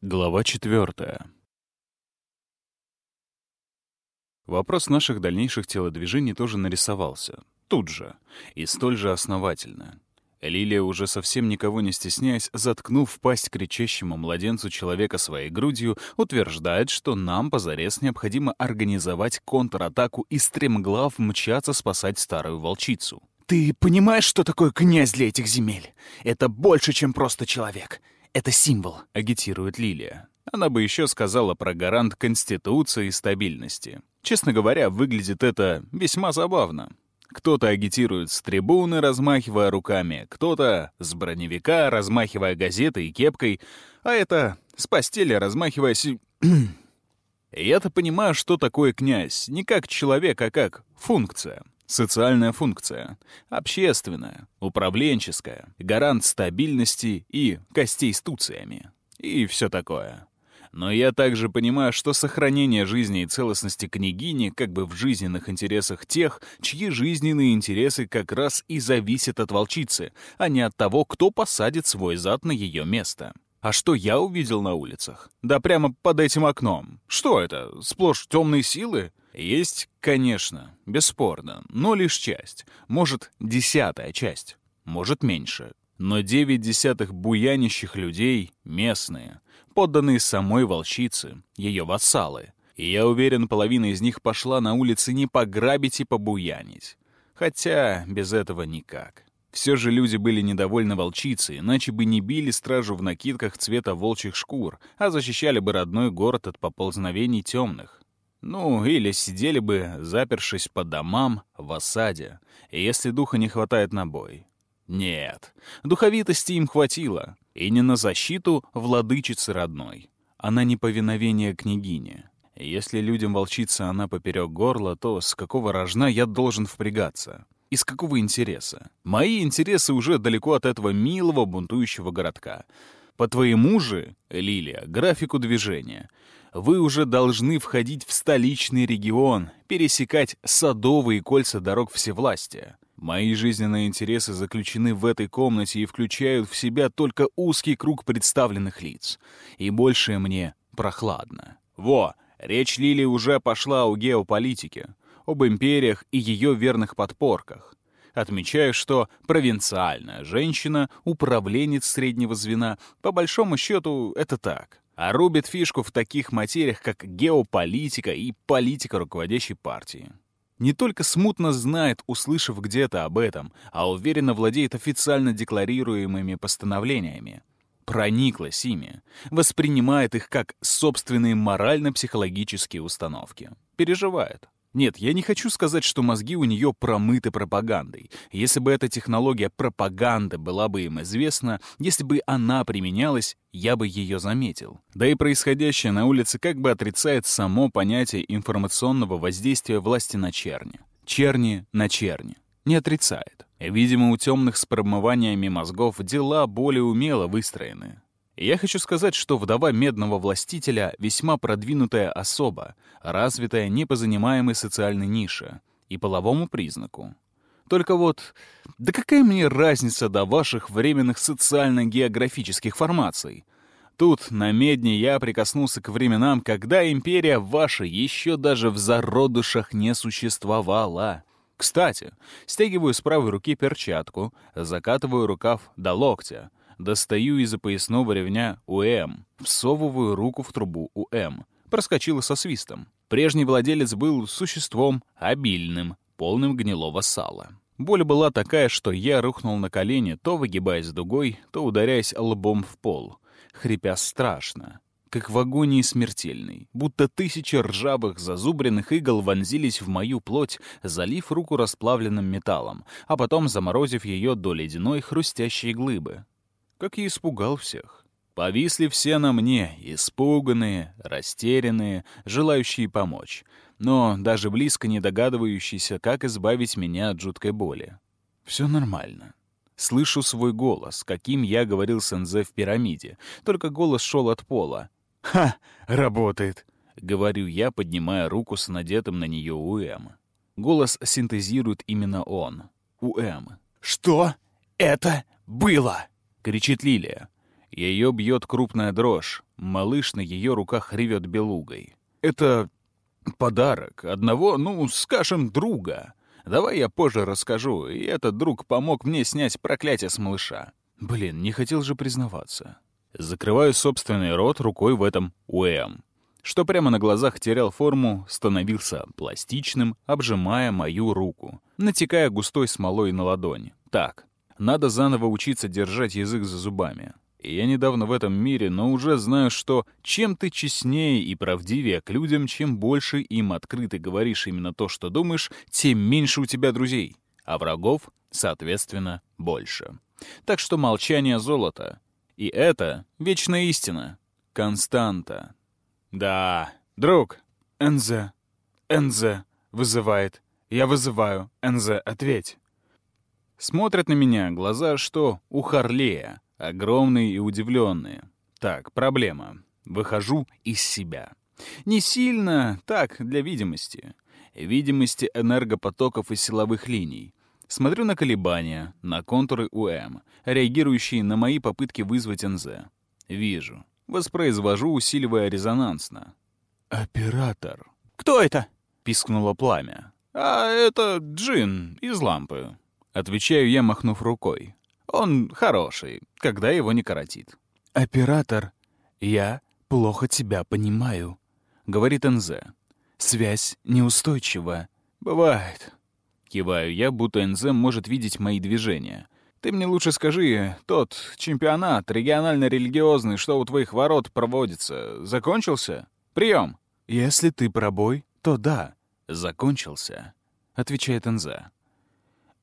Глава четвертая. Вопрос наших дальнейших телодвижений тоже нарисовался. Тут же. И столь же основательно. Лилия, уже совсем никого не стесняясь, заткнув пасть кричащему младенцу человека своей грудью, утверждает, что нам позарез необходимо организовать контратаку и стремглав мчаться спасать старую волчицу. «Ты понимаешь, что такое князь для этих земель? Это больше, чем просто человек. Это символ», — агитирует Лилия. Она бы еще сказала про гарант Конституции и стабильности. Честно говоря, выглядит это весьма забавно. Кто-то агитирует с трибуны, размахивая руками, кто-то с броневика, размахивая газетой и кепкой, а это с постели, размахиваясь... Я-то понимаю, что такое князь, не как человек, а как функция. Социальная функция, общественная, управленческая, гарант стабильности и костей с. И все такое. Но я также понимаю, что сохранение жизни и целостности княгини как бы в жизненных интересах тех, чьи жизненные интересы как раз и зависят от волчицы, а не от того, кто посадит свой зад на ее место. А что я увидел на улицах? Да прямо под этим окном. Что это, сплошь темные силы? Есть, конечно, бесспорно, но лишь часть. Может, десятая часть. Может, меньше. Но девять десятых буянищих людей — местные, подданные самой волчицы, ее вассалы. И я уверен, половина из них пошла на улицы не пограбить и побуянить. Хотя без этого никак. Все же люди были недовольны волчицей, иначе бы не били стражу в накидках цвета волчьих шкур, а защищали бы родной город от поползновений темных. Ну, или сидели бы, запершись по домам, в осаде, если духа не хватает на бой. Нет, духовитости им хватило, и не на защиту владычицы родной, а на неповиновение княгине. Если людям волчица она поперек горла, то с какого рожна я должен впрягаться? Из какого интереса? Мои интересы уже далеко от этого милого бунтующего городка. По твоему же, Лилия, графику движения, вы уже должны входить в столичный регион, пересекать садовые кольца дорог всевластия. Мои жизненные интересы заключены в этой комнате и включают в себя только узкий круг представленных лиц. И больше мне прохладно. Во, речь Лили уже пошла о геополитике, об империях и ее верных подпорках. Отмечаю, что провинциальная женщина, управленец среднего звена, по большому счету, это так. А рубит фишку в таких материях, как геополитика и политика руководящей партии не только смутно знает, услышав где-то об этом, а уверенно владеет официально декларируемыми постановлениями. Прониклась ими, воспринимает их как собственные морально-психологические установки. Переживает. Нет, я не хочу сказать, что мозги у нее промыты пропагандой. Если бы эта технология пропаганды была бы им известна, если бы она применялась, я бы ее заметил. Да и происходящее на улице как бы отрицает само понятие информационного воздействия власти на черни. Черни на черни. Не отрицает. Видимо, у темных с промываниями мозгов дела более умело выстроены. Я хочу сказать, что вдова медного властителя весьма продвинутая особа, развитая не по занимаемой социальной нише и половому признаку. Только вот, да какая мне разница до ваших временных социально-географических формаций? Тут, на медне, я прикоснулся к временам, когда империя ваша еще даже в зародышах не существовала. Кстати, стягиваю с правой руки перчатку, закатываю рукав до локтя — Достаю из-за поясного ревня УМ, всовываю руку в трубу УМ. Проскочила со свистом. Прежний владелец был существом обильным, полным гнилого сала. Боль была такая, что я рухнул на колени, то выгибаясь дугой, то ударяясь лбом в пол, хрипя страшно, как в агонии смертельной, будто тысячи ржавых зазубренных игл вонзились в мою плоть, залив руку расплавленным металлом, а потом заморозив ее до ледяной хрустящей глыбы как и испугал всех. Повисли все на мне, испуганные, растерянные, желающие помочь, но даже близко не догадывающиеся, как избавить меня от жуткой боли. Все нормально. Слышу свой голос, каким я говорил Сензе в пирамиде, только голос шел от пола. «Ха! Работает!» — говорю я, поднимая руку с надетым на нее УМ. Голос синтезирует именно он. УМ. «Что это было?» Кричит Лилия. Ее бьет крупная дрожь. Малыш на ее руках ревет белугой. Это подарок одного, ну, скажем, друга. Давай я позже расскажу, и этот друг помог мне снять проклятие с малыша. Блин, не хотел же признаваться. Закрываю собственный рот рукой в этом УЭМ, что прямо на глазах терял форму, становился пластичным, обжимая мою руку, натекая густой смолой на ладонь. Так, надо заново учиться держать язык за зубами. И я недавно в этом мире, но уже знаю, что чем ты честнее и правдивее к людям, чем больше им открыто говоришь именно то, что думаешь, тем меньше у тебя друзей, а врагов, соответственно, больше. Так что молчание — золото. И это вечная истина. Константа. Да, друг. НЗ. НЗ вызывает. Я вызываю. НЗ, ответь. Смотрят на меня глаза, что у Харлея. Огромные и удивленные. Так, проблема. Выхожу из себя. Не сильно, так, для видимости. Видимости энергопотоков и силовых линий. Смотрю на колебания, на контуры УМ, реагирующие на мои попытки вызвать НЗ. Вижу. Воспроизвожу, усиливая резонансно. «Оператор». «Кто это?» — пискнуло пламя. «А это Джин из лампы». Отвечаю я, махнув рукой. Он хороший, когда его не коротит. «Оператор, я плохо тебя понимаю», — говорит НЗ. «Связь неустойчива». «Бывает». Киваю я, будто НЗ может видеть мои движения. «Ты мне лучше скажи, тот чемпионат регионально-религиозный, что у твоих ворот проводится, закончился? Прием!» «Если ты пробой, то да, закончился», — отвечает НЗ.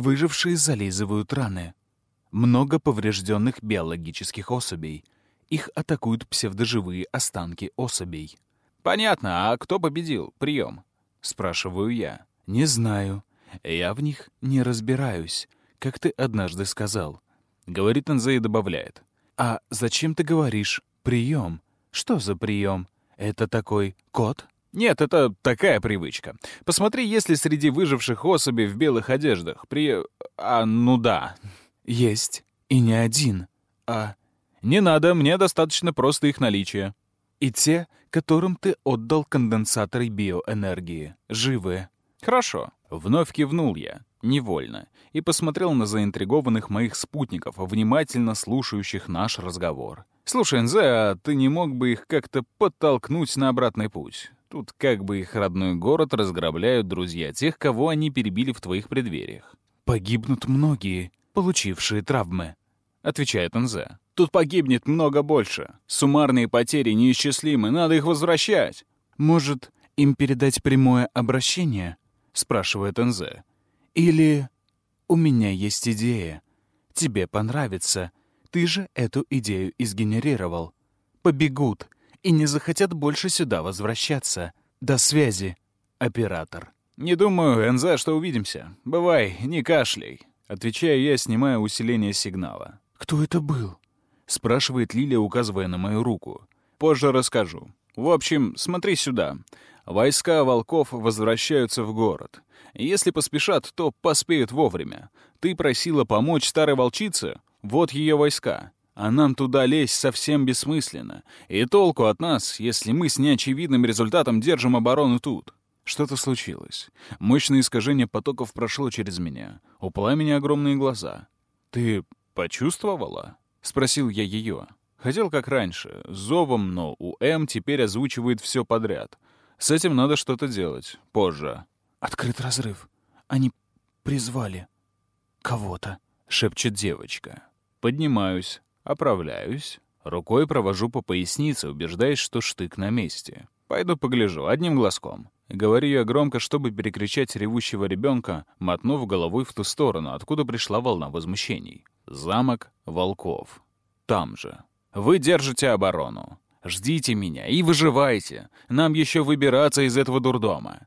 «Выжившие зализывают раны. Много поврежденных биологических особей. Их атакуют псевдоживые останки особей. «Понятно, а кто победил? Прием?» — спрашиваю я. «Не знаю. Я в них не разбираюсь, как ты однажды сказал». Говорит Анзе и добавляет. «А зачем ты говоришь «прием»? Что за прием? Это такой код?» «Нет, это такая привычка. Посмотри, если среди выживших особей в белых одеждах при... А, ну да, есть. И не один. А... Не надо, мне достаточно просто их наличия. И те, которым ты отдал конденсаторы биоэнергии. Живы. Хорошо. Вновь кивнул я, невольно, и посмотрел на заинтригованных моих спутников, внимательно слушающих наш разговор. «Слушай, НЗ, а ты не мог бы их как-то подтолкнуть на обратный путь? Тут как бы их родной город разграбляют друзья тех, кого они перебили в твоих преддвериях». «Погибнут многие, получившие травмы», — отвечает НЗ. «Тут погибнет много больше. Суммарные потери неисчислимы, надо их возвращать». «Может, им передать прямое обращение?» — спрашивает НЗ. «Или у меня есть идея. Тебе понравится. Ты же эту идею изгенерировал. Побегут и не захотят больше сюда возвращаться. До связи, оператор». «Не думаю, НЗ, что увидимся. Бывай, не кашляй». Отвечаю я, снимая усиление сигнала. «Кто это был?» — спрашивает Лилия, указывая на мою руку. «Позже расскажу. В общем, смотри сюда. Войска волков возвращаются в город. Если поспешат, то поспеют вовремя. Ты просила помочь старой волчице? Вот ее войска. А нам туда лезть совсем бессмысленно. И толку от нас, если мы с неочевидным результатом держим оборону тут. Что-то случилось. Мощное искажение потоков прошло через меня. У пламени огромные глаза. «Ты почувствовала?» — спросил я ее. Хотел как раньше, с зовом, но у М теперь озвучивает все подряд. С этим надо что-то делать. Позже. «Открыт разрыв. Они призвали кого-то», — шепчет девочка. Поднимаюсь, оправляюсь, рукой провожу по пояснице, убеждаясь, что штык на месте. Пойду погляжу, одним глазком. Говорю я громко, чтобы перекричать ревущего ребенка, мотнув головой в ту сторону, откуда пришла волна возмущений. Замок волков. Там же. Вы держите оборону. Ждите меня и выживайте. Нам еще выбираться из этого дурдома.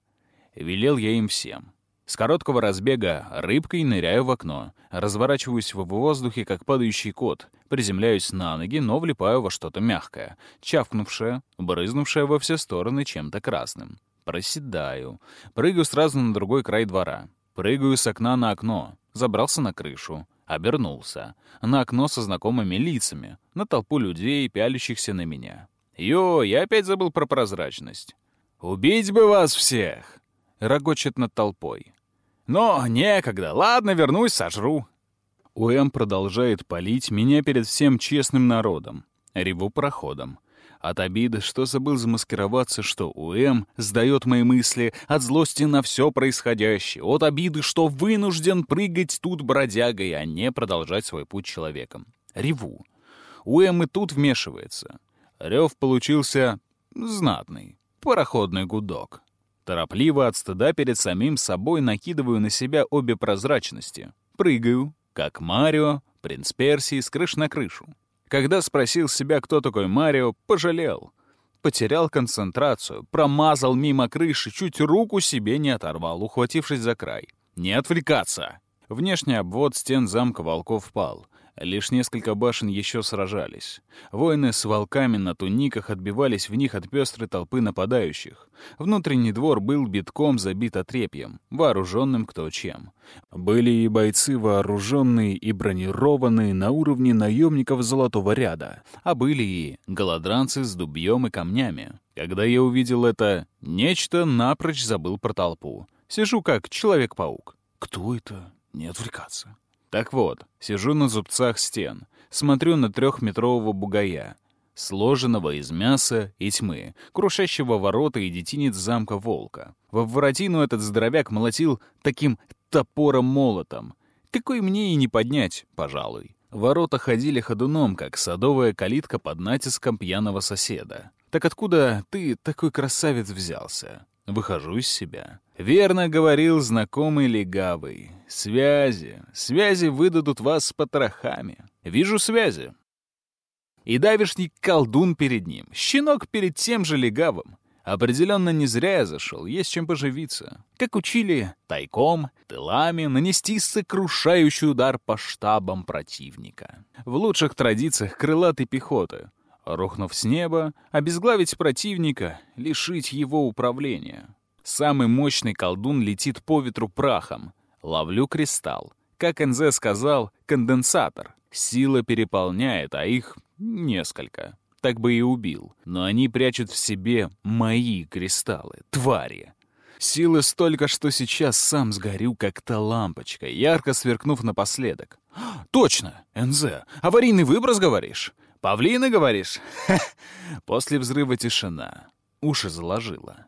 Велел я им всем. С короткого разбега рыбкой ныряю в окно, разворачиваюсь в воздухе, как падающий кот, приземляюсь на ноги, но влипаю во что-то мягкое, чавкнувшее, брызнувшее во все стороны чем-то красным. Проседаю. Прыгаю сразу на другой край двора. Прыгаю с окна на окно. Забрался на крышу. Обернулся. На окно со знакомыми лицами, на толпу людей, пялящихся на меня. Йо, я опять забыл про прозрачность. «Убить бы вас всех!» — рогочет над толпой. «Но некогда. Ладно, вернусь, сожру». Уэм продолжает палить меня перед всем честным народом. Реву проходом. От обиды, что забыл замаскироваться, что УМ сдает мои мысли, от злости на все происходящее, от обиды, что вынужден прыгать тут бродягой, а не продолжать свой путь человеком. Реву. УМ и тут вмешивается. Рев получился знатный, пароходный гудок. Торопливо от стыда перед самим собой накидываю на себя обе прозрачности. Прыгаю, как Марио, принц Персии, с крыш на крышу. Когда спросил себя, кто такой Марио, пожалел. Потерял концентрацию, промазал мимо крыши, чуть руку себе не оторвал, ухватившись за край. «Не отвлекаться!» Внешний обвод стен замка волков пал. Лишь несколько башен еще сражались. Воины с волками на туниках отбивались в них от пестрой толпы нападающих. Внутренний двор был битком забит отрепьем, вооруженным кто чем. Были и бойцы вооруженные и бронированные на уровне наемников золотого ряда, а были и голодранцы с дубьем и камнями. Когда я увидел это, нечто напрочь забыл про толпу. Сижу как Человек-паук. Кто это? Не отвлекаться. Так вот, сижу на зубцах стен, смотрю на трехметрового бугая, сложенного из мяса и тьмы, крушащего ворота и детинец замка волка. Во воротину этот здоровяк молотил таким топором-молотом. Какой мне и не поднять, пожалуй. Ворота ходили ходуном, как садовая калитка под натиском пьяного соседа. Так откуда ты, такой красавец, взялся? Выхожу из себя. Верно говорил знакомый легавый. Связи, связи выдадут вас с потрохами. Вижу связи. И давишний колдун перед ним, щенок перед тем же легавым. Определенно не зря я зашел, есть чем поживиться. Как учили, тайком, тылами нанести сокрушающий удар по штабам противника. В лучших традициях крылатой пехоты. Рухнув с неба, обезглавить противника, лишить его управления. Самый мощный колдун летит по ветру прахом. Ловлю кристалл. Как НЗ сказал, конденсатор. Сила переполняет, а их несколько. Так бы и убил. Но они прячут в себе мои кристаллы, твари. Силы столько, что сейчас сам сгорю, как та лампочка, ярко сверкнув напоследок. «Точно! НЗ! Аварийный выброс, говоришь? Павлины, говоришь?» После взрыва тишина. Уши заложило.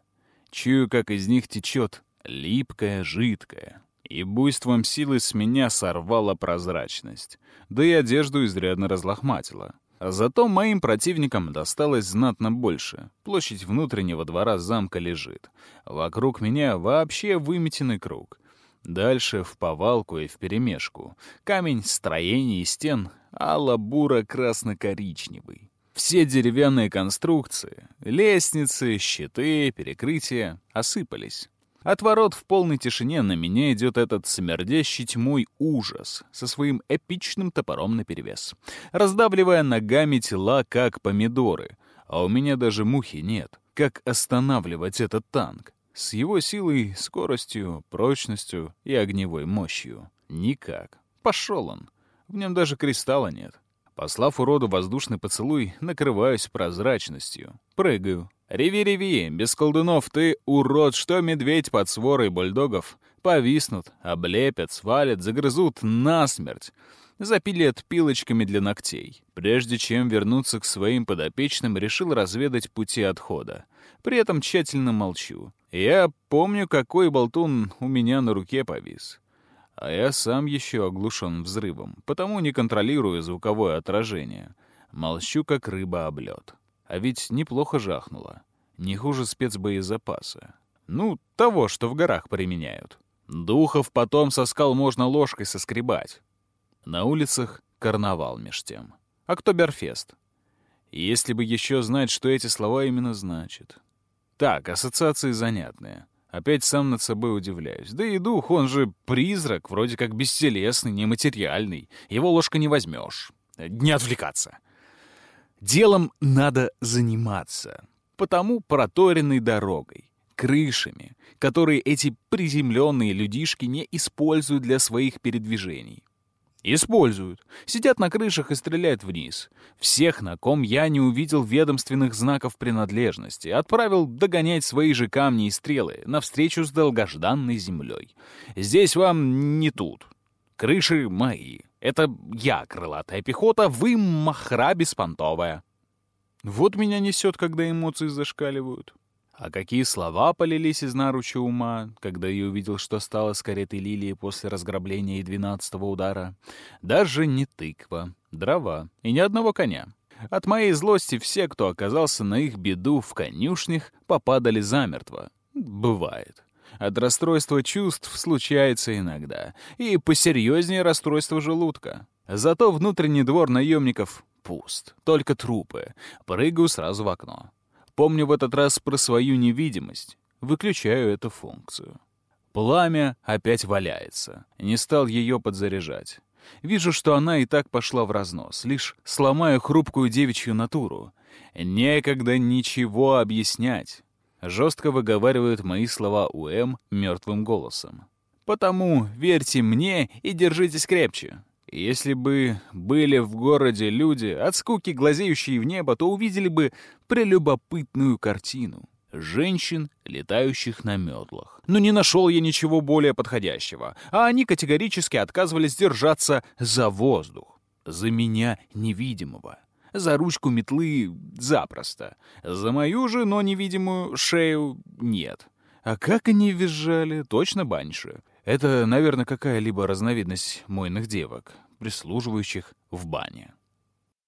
Чую, как из них течет липкая, жидкая. И буйством силы с меня сорвала прозрачность. Да и одежду изрядно разлохматила. Зато моим противникам досталось знатно больше. Площадь внутреннего двора замка лежит. Вокруг меня вообще выметенный круг. Дальше в повалку и вперемешку. Камень, строений и стен алло-буро-красно-коричневый. Все деревянные конструкции — лестницы, щиты, перекрытия — осыпались. От ворот в полной тишине на меня идет этот смердящий тьмой ужас со своим эпичным топором наперевес, раздавливая ногами тела, как помидоры. А у меня даже мухи нет. Как останавливать этот танк? С его силой, скоростью, прочностью и огневой мощью. Никак. Пошел он. В нем даже кристалла нет. Послав уроду воздушный поцелуй, накрываюсь прозрачностью. Прыгаю. Реви-реви, без колдунов ты, урод, что медведь под сворой бульдогов. Повиснут, облепят, свалят, загрызут насмерть. Запилят пилочками для ногтей. Прежде чем вернуться к своим подопечным, решил разведать пути отхода. При этом тщательно молчу. Я помню, какой болтун у меня на руке повис. А я сам еще оглушен взрывом, потому не контролирую звуковое отражение. Молчу, как рыба об лед. А ведь неплохо жахнуло. Не хуже спецбоезапаса. Ну, того, что в горах применяют. Духов потом со скал можно ложкой соскребать. На улицах карнавал меж тем. Октоберфест. Если бы еще знать, что эти слова именно значат. Так, ассоциации занятные. Опять сам над собой удивляюсь. Да и дух, он же призрак, вроде как бестелесный, нематериальный. Его ложка не возьмешь. Не отвлекаться. Делом надо заниматься. Потому проторенной дорогой, крышами, которые эти приземленные людишки не используют для своих передвижений. Используют. Сидят на крышах и стреляют вниз. Всех, на ком я не увидел ведомственных знаков принадлежности, отправил догонять свои же камни и стрелы навстречу с долгожданной землей. Здесь вам не тут. Крыши мои. Это я, крылатая пехота, вы махра беспонтовая. Вот меня несет, когда эмоции зашкаливают. А какие слова полились из наруча ума, когда я увидел, что стало с каретой Лилии после разграбления и двенадцатого удара. Даже не тыква, дрова и ни одного коня. От моей злости все, кто оказался на их беду в конюшнях, попадали замертво. Бывает. От расстройства чувств случается иногда. И посерьезнее расстройство желудка. Зато внутренний двор наемников пуст. Только трупы. Прыгаю сразу в окно. Помню в этот раз про свою невидимость. Выключаю эту функцию. Пламя опять валяется. Не стал ее подзаряжать. Вижу, что она и так пошла в разнос, лишь сломаю хрупкую девичью натуру. Некогда ничего объяснять. Жестко выговаривают мои слова УМ мертвым голосом. Потому верьте мне и держитесь крепче. Если бы были в городе люди, от скуки глазеющие в небо, то увидели бы прелюбопытную картину. Женщин, летающих на метлах. Но не нашел я ничего более подходящего, а они категорически отказывались держаться за воздух. За меня невидимого. За ручку метлы запросто. За мою же, но невидимую шею нет. А как они визжали, точно баньши. Это, наверное, какая-либо разновидность мойных девок, прислуживающих в бане.